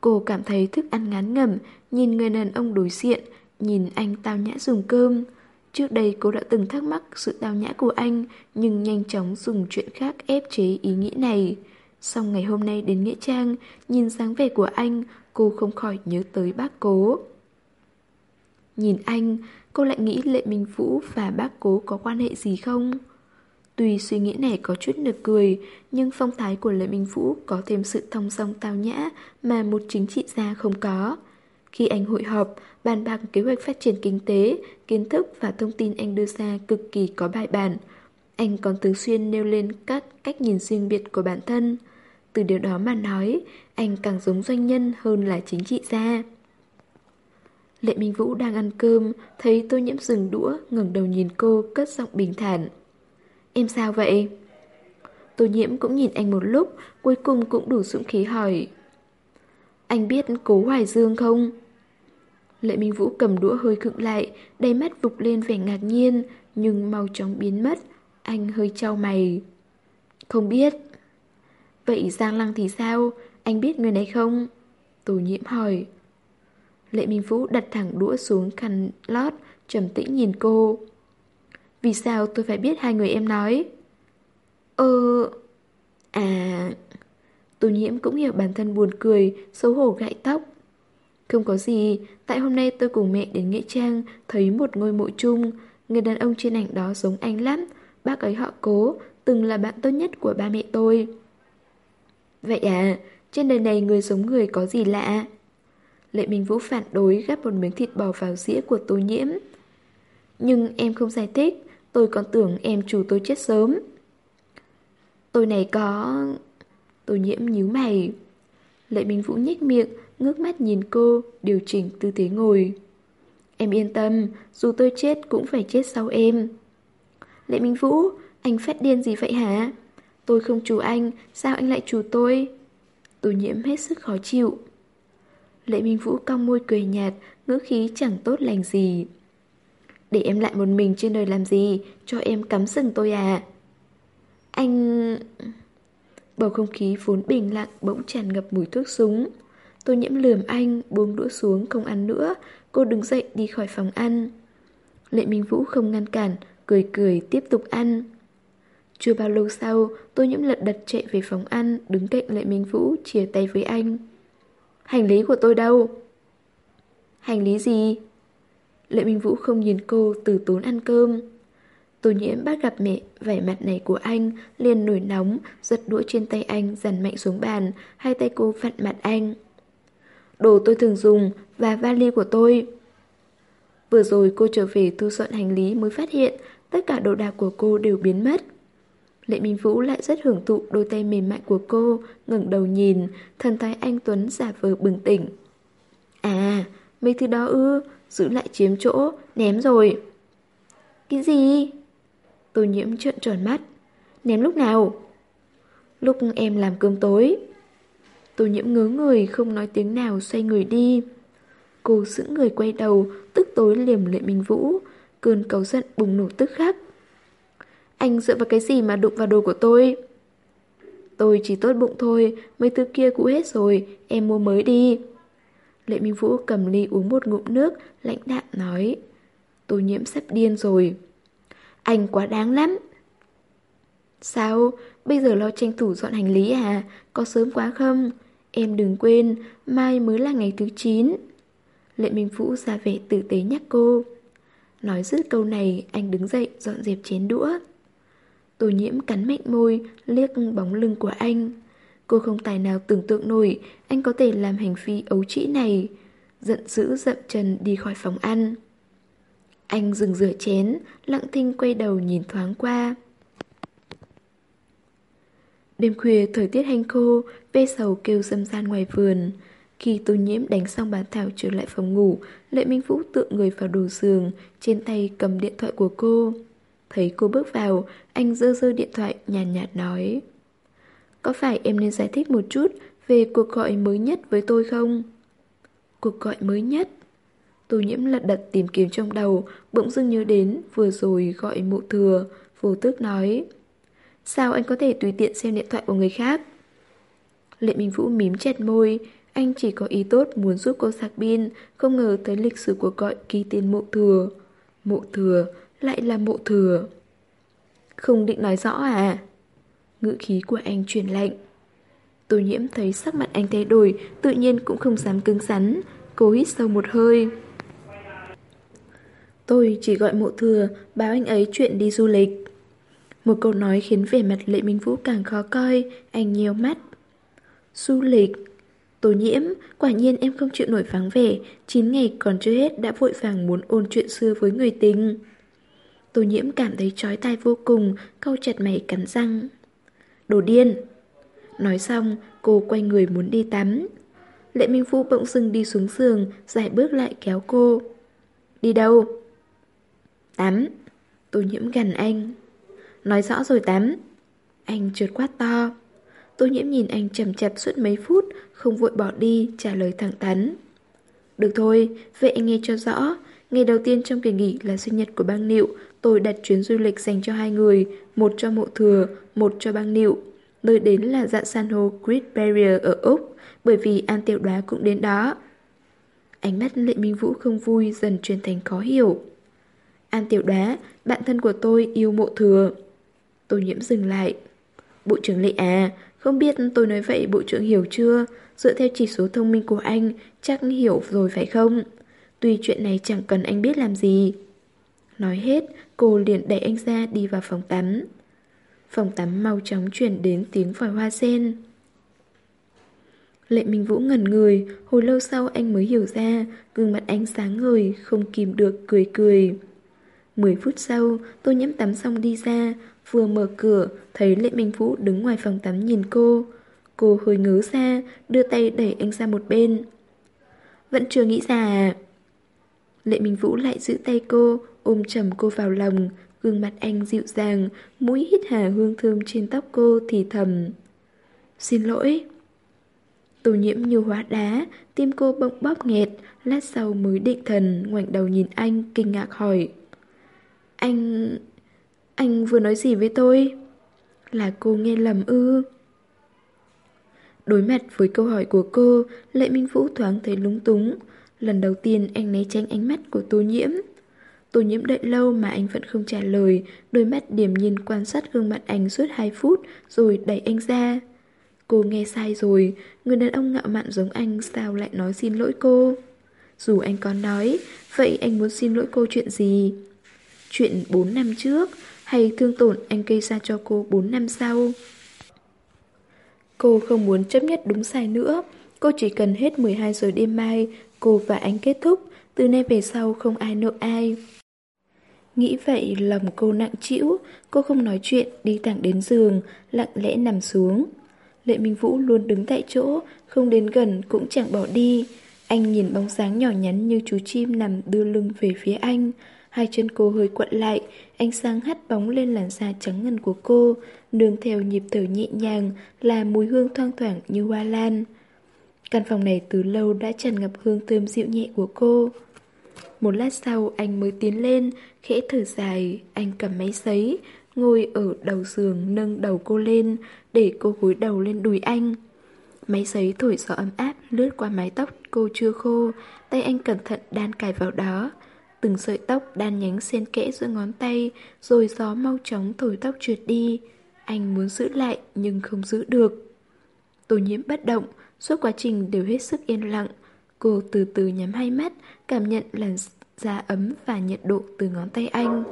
Cô cảm thấy thức ăn ngán ngẩm, nhìn người đàn ông đối diện, nhìn anh tao nhã dùng cơm. Trước đây cô đã từng thắc mắc sự tao nhã của anh, nhưng nhanh chóng dùng chuyện khác ép chế ý nghĩ này. Xong ngày hôm nay đến Nghĩa Trang, nhìn dáng vẻ của anh, cô không khỏi nhớ tới bác cố. Nhìn anh, cô lại nghĩ Lệ Minh Vũ và bác cố có quan hệ gì không? Tuy suy nghĩ này có chút nực cười, nhưng phong thái của Lệ Minh Vũ có thêm sự thông song tao nhã mà một chính trị gia không có. Khi anh hội họp, bàn bạc kế hoạch phát triển kinh tế, kiến thức và thông tin anh đưa ra cực kỳ có bài bản. Anh còn thường xuyên nêu lên các cách nhìn riêng biệt của bản thân. Từ điều đó mà nói, anh càng giống doanh nhân hơn là chính trị gia. Lệ Minh Vũ đang ăn cơm, thấy tô nhiễm dừng đũa, ngẩng đầu nhìn cô, cất giọng bình thản. Em sao vậy? Tô nhiễm cũng nhìn anh một lúc, cuối cùng cũng đủ dũng khí hỏi. Anh biết cố Hoài Dương không? Lệ Minh Vũ cầm đũa hơi khựng lại, đầy mắt vục lên vẻ ngạc nhiên, nhưng mau chóng biến mất. Anh hơi trao mày. Không biết. Vậy Giang Lăng thì sao? Anh biết người này không? tù nhiễm hỏi. Lệ Minh Vũ đặt thẳng đũa xuống khăn lót, trầm tĩnh nhìn cô. Vì sao tôi phải biết hai người em nói? Ờ... À... tù nhiễm cũng hiểu bản thân buồn cười, xấu hổ gãi tóc. Không có gì, tại hôm nay tôi cùng mẹ đến Nghĩa Trang thấy một ngôi mộ chung. Người đàn ông trên ảnh đó giống anh lắm. Bác ấy họ cố, từng là bạn tốt nhất của ba mẹ tôi. Vậy à, trên đời này người giống người có gì lạ? Lệ Minh Vũ phản đối gắp một miếng thịt bò vào dĩa của tô nhiễm. Nhưng em không giải thích, tôi còn tưởng em chủ tôi chết sớm. Tôi này có... Tô nhiễm nhíu mày. Lệ Minh Vũ nhếch miệng, ngước mắt nhìn cô, điều chỉnh tư thế ngồi. Em yên tâm, dù tôi chết cũng phải chết sau em. Lệ Minh Vũ, anh phát điên gì vậy hả? Tôi không chủ anh, sao anh lại chủ tôi? tôi nhiễm hết sức khó chịu. Lệ Minh Vũ cong môi cười nhạt, ngữ khí chẳng tốt lành gì. Để em lại một mình trên đời làm gì, cho em cắm sừng tôi à? Anh... Bầu không khí vốn bình lặng bỗng tràn ngập mùi thuốc súng. Tôi nhiễm lườm anh, buông đũa xuống không ăn nữa, cô đứng dậy đi khỏi phòng ăn. Lệ Minh Vũ không ngăn cản, cười cười tiếp tục ăn. Chưa bao lâu sau, tôi nhiễm lật đật chạy về phòng ăn, đứng cạnh Lệ Minh Vũ, chia tay với anh. Hành lý của tôi đâu? Hành lý gì? Lệ Minh Vũ không nhìn cô từ tốn ăn cơm. Tô nhiễm bắt gặp mẹ, vẻ mặt này của anh, liền nổi nóng, giật đũa trên tay anh, dằn mạnh xuống bàn, hai tay cô vặn mặt anh. Đồ tôi thường dùng và vali của tôi. Vừa rồi cô trở về thu dọn hành lý mới phát hiện tất cả đồ đạc của cô đều biến mất. Lệ Minh Vũ lại rất hưởng thụ đôi tay mềm mại của cô, ngẩng đầu nhìn, thần thái anh Tuấn giả vờ bừng tỉnh. À, mấy thứ đó ư, giữ lại chiếm chỗ, ném rồi. Cái gì? Tô nhiễm trợn tròn mắt. Ném lúc nào? Lúc em làm cơm tối. Tô nhiễm ngớ người không nói tiếng nào xoay người đi. Cô sững người quay đầu, tức tối liềm lệ Minh Vũ. Cơn cầu giận bùng nổ tức khắc. Anh dựa vào cái gì mà đụng vào đồ của tôi? Tôi chỉ tốt bụng thôi, mấy thứ kia cũ hết rồi, em mua mới đi. Lệ Minh Vũ cầm ly uống một ngụm nước, lãnh đạm nói. Tô nhiễm sắp điên rồi. Anh quá đáng lắm. Sao? Bây giờ lo tranh thủ dọn hành lý à? Có sớm quá không? Em đừng quên, mai mới là ngày thứ 9. Lệ Minh Vũ ra vẻ tử tế nhắc cô. Nói dứt câu này, anh đứng dậy dọn dẹp chén đũa. Tô nhiễm cắn mạnh môi, liếc bóng lưng của anh. Cô không tài nào tưởng tượng nổi anh có thể làm hành vi ấu trĩ này. Giận dữ dậm chân đi khỏi phòng ăn. Anh dừng rửa chén, lặng thinh quay đầu nhìn thoáng qua. Đêm khuya thời tiết hanh khô, ve sầu kêu dâm gian ngoài vườn. Khi tô nhiễm đánh xong bàn thảo trở lại phòng ngủ, Lệ Minh Vũ tựa người vào đồ giường, trên tay cầm điện thoại của cô. Thấy cô bước vào, anh dơ dơ điện thoại nhàn nhạt, nhạt nói Có phải em nên giải thích một chút về cuộc gọi mới nhất với tôi không? Cuộc gọi mới nhất? Tô nhiễm lật đật tìm kiếm trong đầu, bỗng dưng nhớ đến vừa rồi gọi mụ thừa, vô tức nói Sao anh có thể tùy tiện xem điện thoại của người khác? Lệ Minh Vũ mím chặt môi, anh chỉ có ý tốt muốn giúp cô sạc pin, không ngờ tới lịch sử cuộc gọi ký tên mộ thừa. Mộ thừa, lại là mộ thừa. Không định nói rõ à? Ngữ khí của anh chuyển lạnh. Tô nhiễm thấy sắc mặt anh thay đổi, tự nhiên cũng không dám cứng rắn. Cô hít sâu một hơi. Tôi chỉ gọi mộ thừa, báo anh ấy chuyện đi du lịch. Một câu nói khiến vẻ mặt Lệ Minh Vũ càng khó coi, anh nhiều mắt. Du lịch? Tô nhiễm, quả nhiên em không chịu nổi vắng vẻ, 9 ngày còn chưa hết đã vội vàng muốn ôn chuyện xưa với người tình. Tô nhiễm cảm thấy chói tai vô cùng, câu chặt mày cắn răng. Đồ điên! Nói xong, cô quay người muốn đi tắm. Lệ Minh Vũ bỗng dưng đi xuống giường, giải bước lại kéo cô. Đi đâu? Tắm. Tô nhiễm gần anh. Nói rõ rồi tắm. Anh trượt quát to. Tô nhiễm nhìn anh chầm chập suốt mấy phút, không vội bỏ đi, trả lời thẳng thắn. Được thôi, vậy anh nghe cho rõ. Ngày đầu tiên trong kỳ nghỉ là sinh nhật của bang Nịu, tôi đặt chuyến du lịch dành cho hai người, một cho mộ thừa, một cho bang Nịu. Nơi đến là dạng san hô Great Barrier ở Úc, bởi vì An Tiểu Đoá cũng đến đó. Ánh mắt Lệ Minh Vũ không vui dần chuyển thành khó hiểu. An Tiểu Đoá, bạn thân của tôi yêu mộ thừa. Tô nhiễm dừng lại. Bộ trưởng Lệ à, không biết tôi nói vậy bộ trưởng hiểu chưa? Dựa theo chỉ số thông minh của anh, chắc hiểu rồi phải không? Tuy chuyện này chẳng cần anh biết làm gì. Nói hết, cô liền đẩy anh ra đi vào phòng tắm. Phòng tắm mau chóng chuyển đến tiếng vòi hoa sen. Lệ Minh Vũ ngẩn người, hồi lâu sau anh mới hiểu ra, gương mặt anh sáng ngời, không kìm được cười cười. Mười phút sau, tôi nhiễm tắm xong đi ra, vừa mở cửa, thấy Lệ Minh Vũ đứng ngoài phòng tắm nhìn cô. Cô hơi ngớ ra, đưa tay đẩy anh ra một bên. Vẫn chưa nghĩ ra à? Lệ Minh Vũ lại giữ tay cô, ôm chầm cô vào lòng, gương mặt anh dịu dàng, mũi hít hà hương thơm trên tóc cô thì thầm. Xin lỗi. Tô nhiễm như hóa đá, tim cô bỗng bóp nghẹt, lát sau mới định thần, ngoảnh đầu nhìn anh, kinh ngạc hỏi. Anh... anh vừa nói gì với tôi? Là cô nghe lầm ư? Đối mặt với câu hỏi của cô, Lệ Minh Vũ thoáng thấy lúng túng. Lần đầu tiên anh né tránh ánh mắt của tô nhiễm. Tô nhiễm đợi lâu mà anh vẫn không trả lời, đôi mắt điềm nhiên quan sát gương mặt anh suốt 2 phút rồi đẩy anh ra. Cô nghe sai rồi, người đàn ông ngạo mạn giống anh sao lại nói xin lỗi cô? Dù anh có nói, vậy anh muốn xin lỗi cô chuyện gì? Chuyện 4 năm trước, hay thương tổn anh gây ra cho cô 4 năm sau? Cô không muốn chấp nhất đúng sai nữa, cô chỉ cần hết 12 giờ đêm mai, cô và anh kết thúc, từ nay về sau không ai nợ ai. Nghĩ vậy lòng cô nặng trĩu, cô không nói chuyện, đi thẳng đến giường, lặng lẽ nằm xuống. Lệ Minh Vũ luôn đứng tại chỗ, không đến gần cũng chẳng bỏ đi. Anh nhìn bóng dáng nhỏ nhắn như chú chim nằm đưa lưng về phía anh. Hai chân cô hơi quặn lại, ánh sáng hắt bóng lên làn da trắng ngần của cô, nương theo nhịp thở nhẹ nhàng là mùi hương thoang thoảng như hoa lan. Căn phòng này từ lâu đã tràn ngập hương thơm dịu nhẹ của cô. Một lát sau anh mới tiến lên, khẽ thở dài, anh cầm máy sấy, ngồi ở đầu giường nâng đầu cô lên, để cô gối đầu lên đùi anh. Máy sấy thổi gió ấm áp lướt qua mái tóc cô chưa khô, tay anh cẩn thận đan cài vào đó. Từng sợi tóc đan nhánh xen kẽ giữa ngón tay, rồi gió mau chóng thổi tóc trượt đi. Anh muốn giữ lại nhưng không giữ được. Tô nhiễm bất động, suốt quá trình đều hết sức yên lặng. Cô từ từ nhắm hai mắt, cảm nhận làn da ấm và nhiệt độ từ ngón tay anh.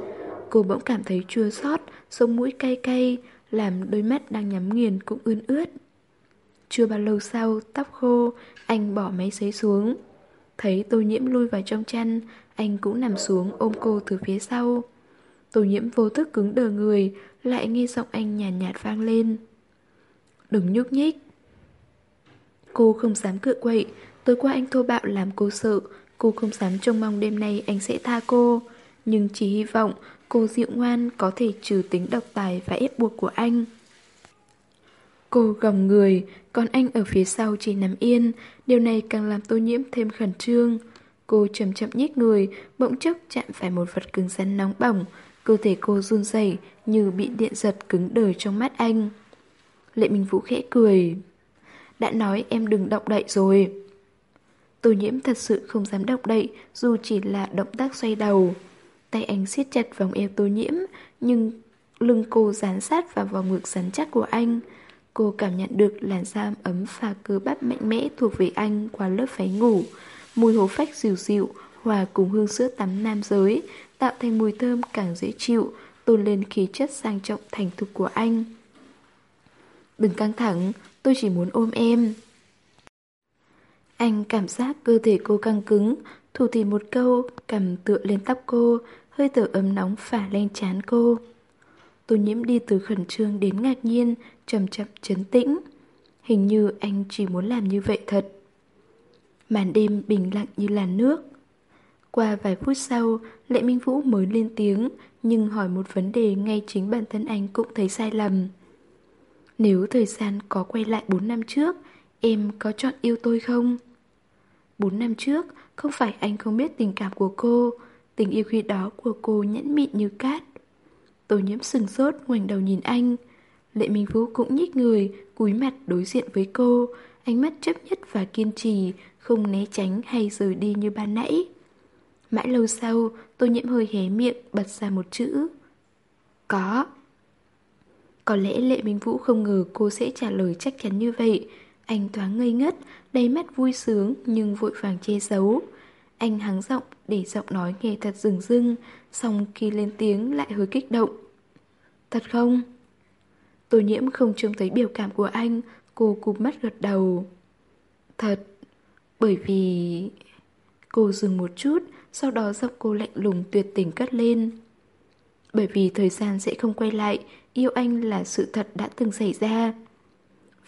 Cô bỗng cảm thấy chua xót, sông mũi cay cay, làm đôi mắt đang nhắm nghiền cũng ươn ướt. Chưa bao lâu sau, tóc khô, anh bỏ máy sấy xuống. Thấy tô nhiễm lui vào trong chăn, anh cũng nằm xuống ôm cô từ phía sau. Tô nhiễm vô thức cứng đờ người, lại nghe giọng anh nhàn nhạt, nhạt vang lên. Đừng nhúc nhích. Cô không dám cựa quậy, tối qua anh thô bạo làm cô sợ, cô không dám trông mong đêm nay anh sẽ tha cô. Nhưng chỉ hy vọng cô dịu ngoan có thể trừ tính độc tài và ép buộc của anh. Cô gồng người, còn anh ở phía sau chỉ nằm yên, điều này càng làm tô nhiễm thêm khẩn trương. Cô chậm chậm nhích người, bỗng chốc chạm phải một vật cứng rắn nóng bỏng, cơ thể cô run rẩy như bị điện giật cứng đờ trong mắt anh. Lệ Minh Vũ khẽ cười. Đã nói em đừng động đậy rồi. Tô nhiễm thật sự không dám động đậy dù chỉ là động tác xoay đầu. Tay anh siết chặt vòng eo tô nhiễm nhưng lưng cô dán sát vào vòng ngực rắn chắc của anh. Cô cảm nhận được làn da ấm và cơ bắp mạnh mẽ thuộc về anh qua lớp váy ngủ. Mùi hố phách dịu dịu, hòa cùng hương sữa tắm nam giới, tạo thành mùi thơm càng dễ chịu, tôn lên khí chất sang trọng thành thục của anh. Đừng căng thẳng, tôi chỉ muốn ôm em. Anh cảm giác cơ thể cô căng cứng, thủ thì một câu, cầm tựa lên tóc cô, hơi thở ấm nóng phả lên chán cô. Tô nhiễm đi từ khẩn trương đến ngạc nhiên, chậm chậm chấn tĩnh. Hình như anh chỉ muốn làm như vậy thật. Màn đêm bình lặng như làn nước. Qua vài phút sau, Lệ Minh Vũ mới lên tiếng, nhưng hỏi một vấn đề ngay chính bản thân anh cũng thấy sai lầm. Nếu thời gian có quay lại 4 năm trước, em có chọn yêu tôi không? 4 năm trước, không phải anh không biết tình cảm của cô, tình yêu khi đó của cô nhẫn mịn như cát. Tô nhiễm sừng sốt ngoảnh đầu nhìn anh. Lệ Minh Vũ cũng nhích người, cúi mặt đối diện với cô, ánh mắt chấp nhất và kiên trì, không né tránh hay rời đi như ban nãy. Mãi lâu sau, tô nhiễm hơi hé miệng bật ra một chữ. Có. Có lẽ Lệ Minh Vũ không ngờ cô sẽ trả lời chắc chắn như vậy. Anh thoáng ngây ngất, đầy mắt vui sướng nhưng vội vàng che giấu. Anh hắng giọng để giọng nói nghe thật rừng rưng, xong khi lên tiếng lại hơi kích động. Thật không? Tô nhiễm không trông thấy biểu cảm của anh, cô cụp mắt gật đầu. Thật, bởi vì... Cô dừng một chút, sau đó giọng cô lạnh lùng tuyệt tình cất lên. Bởi vì thời gian sẽ không quay lại, yêu anh là sự thật đã từng xảy ra.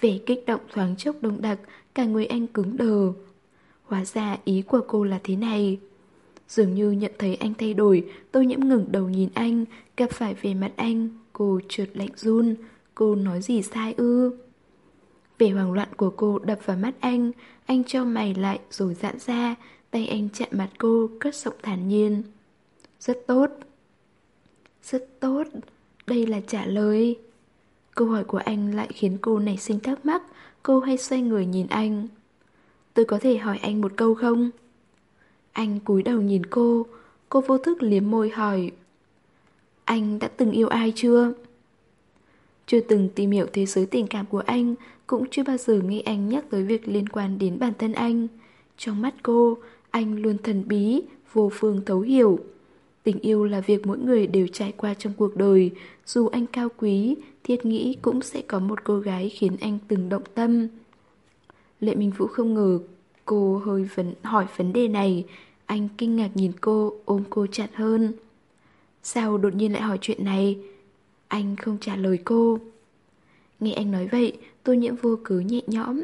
Vẻ kích động thoáng chốc đông đặc, cả người anh cứng đờ. Hóa ra ý của cô là thế này. Dường như nhận thấy anh thay đổi, tôi nhiễm ngừng đầu nhìn anh, gặp phải về mặt anh, cô trượt lạnh run. Cô nói gì sai ư? Vẻ hoảng loạn của cô đập vào mắt anh, anh cho mày lại rồi giãn ra, tay anh chạm mặt cô, cất giọng thản nhiên. Rất tốt. Rất tốt, đây là trả lời. Câu hỏi của anh lại khiến cô nảy sinh thắc mắc, cô hay xoay người nhìn anh. Tôi có thể hỏi anh một câu không? Anh cúi đầu nhìn cô, cô vô thức liếm môi hỏi. Anh đã từng yêu ai chưa? Chưa từng tìm hiểu thế giới tình cảm của anh, cũng chưa bao giờ nghe anh nhắc tới việc liên quan đến bản thân anh. Trong mắt cô, anh luôn thần bí, vô phương thấu hiểu. Tình yêu là việc mỗi người đều trải qua trong cuộc đời, dù anh cao quý, thiết nghĩ cũng sẽ có một cô gái khiến anh từng động tâm. Lệ Minh Vũ không ngờ cô hơi vấn, hỏi vấn đề này, anh kinh ngạc nhìn cô, ôm cô chặt hơn. Sao đột nhiên lại hỏi chuyện này? Anh không trả lời cô. Nghe anh nói vậy, tôi nhiễm vô cứ nhẹ nhõm.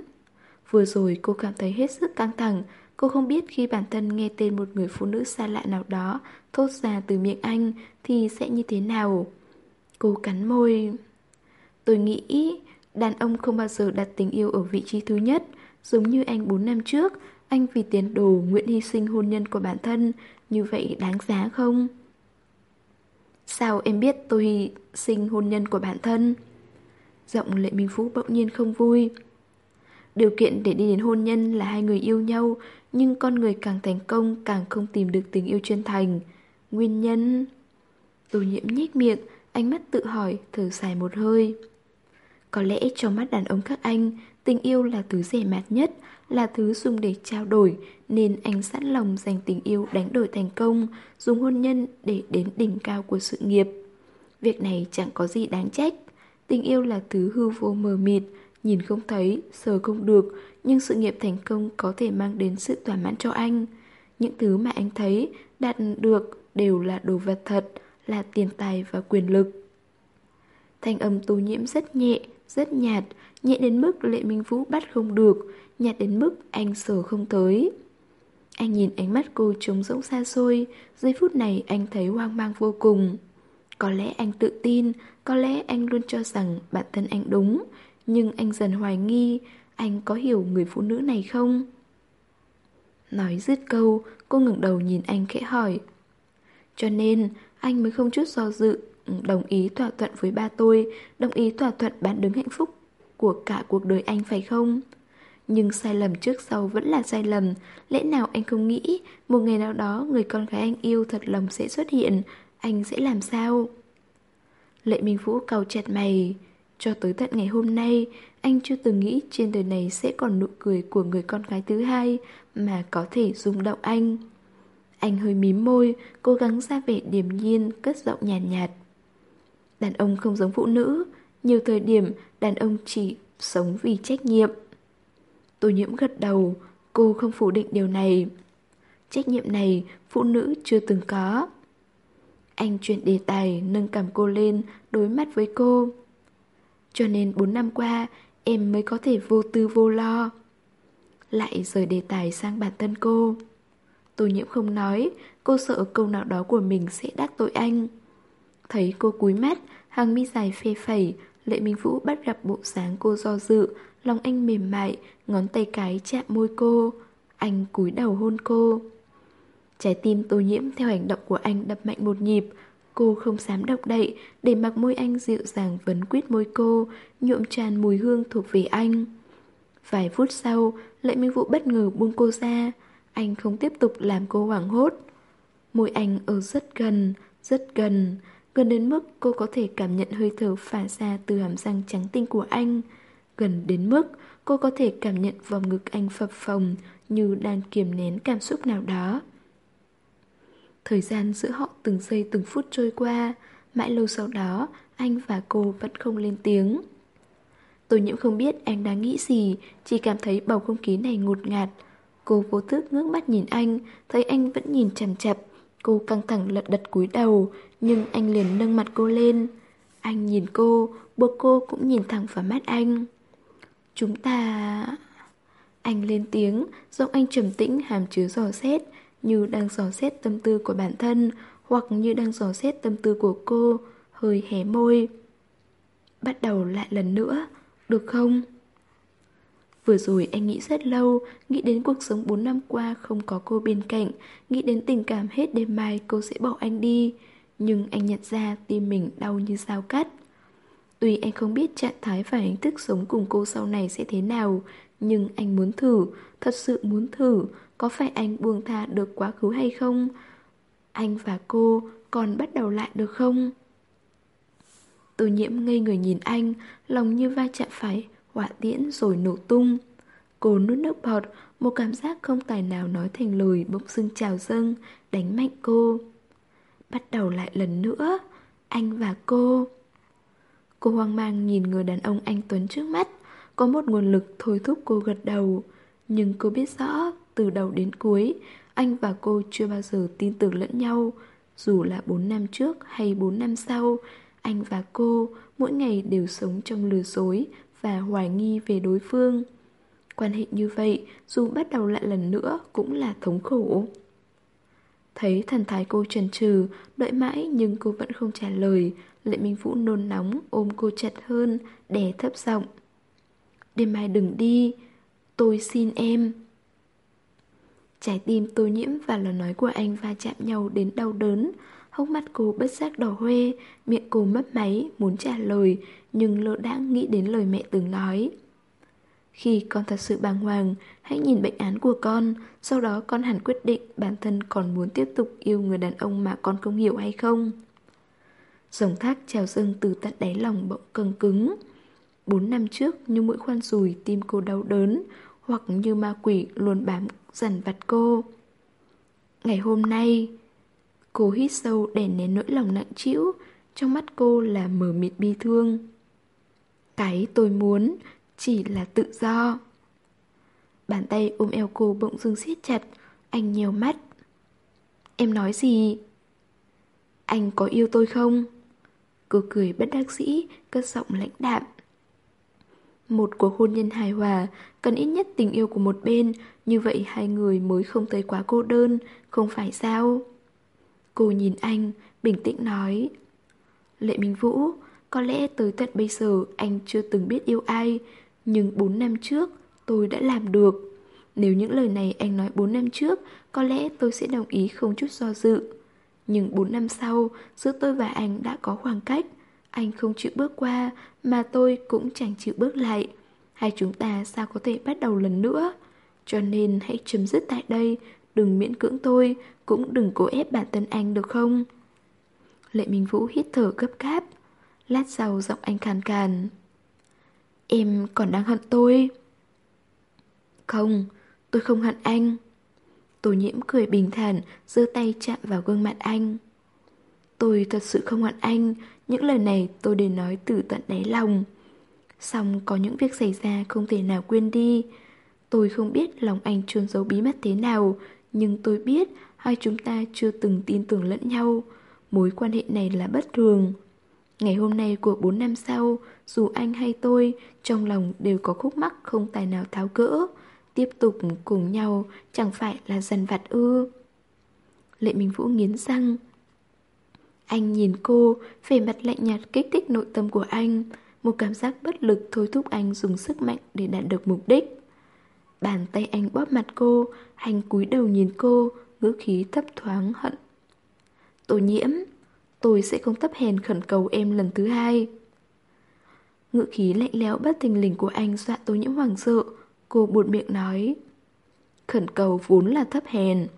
Vừa rồi cô cảm thấy hết sức căng thẳng, Cô không biết khi bản thân nghe tên một người phụ nữ xa lạ nào đó thốt ra từ miệng anh thì sẽ như thế nào. Cô cắn môi. Tôi nghĩ đàn ông không bao giờ đặt tình yêu ở vị trí thứ nhất. Giống như anh 4 năm trước, anh vì tiền đồ nguyện hy sinh hôn nhân của bản thân. Như vậy đáng giá không? Sao em biết tôi hy sinh hôn nhân của bản thân? Giọng Lệ Minh Phú bỗng nhiên không vui. Điều kiện để đi đến hôn nhân là hai người yêu nhau, nhưng con người càng thành công càng không tìm được tình yêu chân thành. Nguyên nhân... Tô nhiễm nhếch miệng, ánh mắt tự hỏi, thở dài một hơi. Có lẽ trong mắt đàn ông các anh, tình yêu là thứ rẻ mạt nhất, là thứ dùng để trao đổi, nên anh sẵn lòng dành tình yêu đánh đổi thành công, dùng hôn nhân để đến đỉnh cao của sự nghiệp. Việc này chẳng có gì đáng trách. Tình yêu là thứ hư vô mờ mịt, nhìn không thấy, sờ không được, nhưng sự nghiệp thành công có thể mang đến sự thỏa mãn cho anh. Những thứ mà anh thấy, đạt được đều là đồ vật thật, là tiền tài và quyền lực. Thanh âm tô nhiễm rất nhẹ, rất nhạt, nhẹ đến mức Lệ Minh Vũ bắt không được, nhạt đến mức anh sờ không tới. Anh nhìn ánh mắt cô trống rỗng xa xôi, giây phút này anh thấy hoang mang vô cùng. Có lẽ anh tự tin, có lẽ anh luôn cho rằng bản thân anh đúng, nhưng anh dần hoài nghi anh có hiểu người phụ nữ này không? Nói dứt câu, cô ngẩng đầu nhìn anh khẽ hỏi. Cho nên, anh mới không chút do dự, ừ, đồng ý thỏa thuận với ba tôi, đồng ý thỏa thuận bán đứng hạnh phúc của cả cuộc đời anh phải không? Nhưng sai lầm trước sau vẫn là sai lầm Lẽ nào anh không nghĩ Một ngày nào đó người con gái anh yêu thật lòng sẽ xuất hiện Anh sẽ làm sao Lệ Minh Vũ cầu chặt mày cho tới tận ngày hôm nay Anh chưa từng nghĩ trên đời này sẽ còn nụ cười của người con gái thứ hai Mà có thể rung động anh Anh hơi mím môi Cố gắng ra vẻ điềm nhiên Cất giọng nhàn nhạt, nhạt Đàn ông không giống phụ nữ Nhiều thời điểm đàn ông chỉ sống vì trách nhiệm Tô nhiễm gật đầu, cô không phủ định điều này. Trách nhiệm này phụ nữ chưa từng có. Anh chuyển đề tài nâng cầm cô lên đối mắt với cô. Cho nên 4 năm qua em mới có thể vô tư vô lo. Lại rời đề tài sang bản thân cô. Tô nhiễm không nói, cô sợ câu nào đó của mình sẽ đắc tội anh. Thấy cô cúi mắt, hàng mi dài phê phẩy, Lệ Minh Vũ bắt gặp bộ dáng cô do dự, lòng anh mềm mại, ngón tay cái chạm môi cô. Anh cúi đầu hôn cô. Trái tim tô nhiễm theo hành động của anh đập mạnh một nhịp. Cô không dám động đậy để mặc môi anh dịu dàng vấn quyết môi cô, nhuộm tràn mùi hương thuộc về anh. Vài phút sau, Lệ Minh Vũ bất ngờ buông cô ra. Anh không tiếp tục làm cô hoảng hốt. Môi anh ở rất gần, rất gần, gần đến mức cô có thể cảm nhận hơi thở phả ra từ hàm răng trắng tinh của anh. Gần đến mức cô có thể cảm nhận vòng ngực anh phập phồng như đang kiềm nén cảm xúc nào đó. Thời gian giữa họ từng giây từng phút trôi qua, mãi lâu sau đó anh và cô vẫn không lên tiếng. Tôi nhiễm không biết anh đang nghĩ gì, chỉ cảm thấy bầu không khí này ngột ngạt. Cô vô thức ngước mắt nhìn anh, thấy anh vẫn nhìn chằm chặp. Cô căng thẳng lật đật cúi đầu, nhưng anh liền nâng mặt cô lên. Anh nhìn cô, buộc cô cũng nhìn thẳng vào mắt anh. Chúng ta... Anh lên tiếng, giọng anh trầm tĩnh hàm chứa giò xét, như đang dò xét tâm tư của bản thân, hoặc như đang dò xét tâm tư của cô, hơi hé môi. Bắt đầu lại lần nữa, được không? Vừa rồi anh nghĩ rất lâu, nghĩ đến cuộc sống 4 năm qua không có cô bên cạnh, nghĩ đến tình cảm hết đêm mai cô sẽ bỏ anh đi. Nhưng anh nhận ra tim mình đau như dao cắt. Tuy anh không biết trạng thái và hình thức sống cùng cô sau này sẽ thế nào, nhưng anh muốn thử, thật sự muốn thử, có phải anh buông tha được quá khứ hay không? Anh và cô còn bắt đầu lại được không? Tô nhiễm ngây người nhìn anh, lòng như va chạm phải, hỏa tiễn rồi nổ tung. Cô nuốt nước bọt, một cảm giác không tài nào nói thành lời bỗng dưng trào dâng, đánh mạnh cô. Bắt đầu lại lần nữa, anh và cô. Cô hoang mang nhìn người đàn ông anh Tuấn trước mắt Có một nguồn lực thôi thúc cô gật đầu Nhưng cô biết rõ từ đầu đến cuối Anh và cô chưa bao giờ tin tưởng lẫn nhau Dù là 4 năm trước hay 4 năm sau Anh và cô mỗi ngày đều sống trong lừa dối Và hoài nghi về đối phương Quan hệ như vậy, dù bắt đầu lại lần nữa cũng là thống khổ. Thấy thần thái cô trần trừ, đợi mãi nhưng cô vẫn không trả lời. Lệ Minh Vũ nôn nóng, ôm cô chặt hơn, đè thấp giọng. Đêm mai đừng đi, tôi xin em. Trái tim tô nhiễm và lời nói của anh va chạm nhau đến đau đớn. Hốc mắt cô bất giác đỏ hoe, miệng cô mấp máy, muốn trả lời, nhưng lỡ đãng nghĩ đến lời mẹ từng nói. Khi con thật sự bàng hoàng, hãy nhìn bệnh án của con, sau đó con hẳn quyết định bản thân còn muốn tiếp tục yêu người đàn ông mà con không hiểu hay không. Dòng thác trào dâng từ tận đáy lòng bỗng căng cứng. Bốn năm trước như mũi khoan rùi tim cô đau đớn, hoặc như ma quỷ luôn bám dần vặt cô. Ngày hôm nay, cô hít sâu để nén nỗi lòng nặng trĩu, trong mắt cô là mờ mịt bi thương. Cái tôi muốn chỉ là tự do. Bàn tay ôm eo cô bỗng dưng siết chặt, anh nhiều mắt. Em nói gì? Anh có yêu tôi không? Cô cười bất đắc dĩ, cất giọng lãnh đạm. Một cuộc hôn nhân hài hòa cần ít nhất tình yêu của một bên, như vậy hai người mới không thấy quá cô đơn, không phải sao? Cô nhìn anh, bình tĩnh nói. Lệ Minh Vũ, có lẽ tới tận bây giờ anh chưa từng biết yêu ai, nhưng 4 năm trước tôi đã làm được. Nếu những lời này anh nói 4 năm trước, có lẽ tôi sẽ đồng ý không chút do dự. Nhưng 4 năm sau, giữa tôi và anh đã có khoảng cách. Anh không chịu bước qua, mà tôi cũng chẳng chịu bước lại. Hai chúng ta sao có thể bắt đầu lần nữa? Cho nên hãy chấm dứt tại đây, đừng miễn cưỡng tôi, cũng đừng cố ép bản thân anh được không? Lệ Minh Vũ hít thở gấp gáp. Lát sau giọng anh khàn khàn. Em còn đang hận tôi Không Tôi không hận anh Tô nhiễm cười bình thản giơ tay chạm vào gương mặt anh Tôi thật sự không hận anh những lời này tôi đều nói từ tận đáy lòng Xong có những việc xảy ra không thể nào quên đi Tôi không biết lòng anh trôn giấu bí mật thế nào Nhưng tôi biết hai chúng ta chưa từng tin tưởng lẫn nhau Mối quan hệ này là bất thường Ngày hôm nay của 4 năm sau, dù anh hay tôi, trong lòng đều có khúc mắc không tài nào tháo gỡ. Tiếp tục cùng nhau chẳng phải là dần vặt ư. Lệ Minh Vũ nghiến răng. Anh nhìn cô, vẻ mặt lạnh nhạt kích thích nội tâm của anh. Một cảm giác bất lực thôi thúc anh dùng sức mạnh để đạt được mục đích. Bàn tay anh bóp mặt cô, anh cúi đầu nhìn cô, ngữ khí thấp thoáng hận. Tô nhiễm, tôi sẽ không thấp hèn khẩn cầu em lần thứ hai. Ngữ khí lạnh lẽo bất tình lình của anh dọa tôi nhiễm hoàng sợ. Cô buột miệng nói. Khẩn cầu vốn là thấp hèn.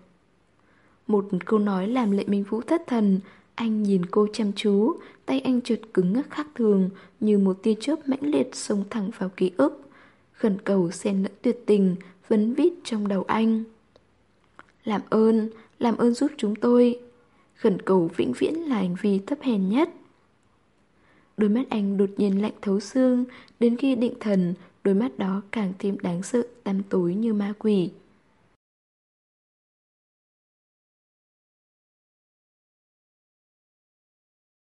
Một câu nói làm lệ minh vũ thất thần. Anh nhìn cô chăm chú, tay anh trượt cứng ngắc khác thường, như một tia chớp mãnh liệt xông thẳng vào ký ức. Khẩn cầu xen lẫn tuyệt tình, vấn vít trong đầu anh. Làm ơn, làm ơn giúp chúng tôi. Khẩn cầu vĩnh viễn là hành vi thấp hèn nhất. Đôi mắt anh đột nhiên lạnh thấu xương, đến khi định thần, đôi mắt đó càng thêm đáng sợ, tăm tối như ma quỷ.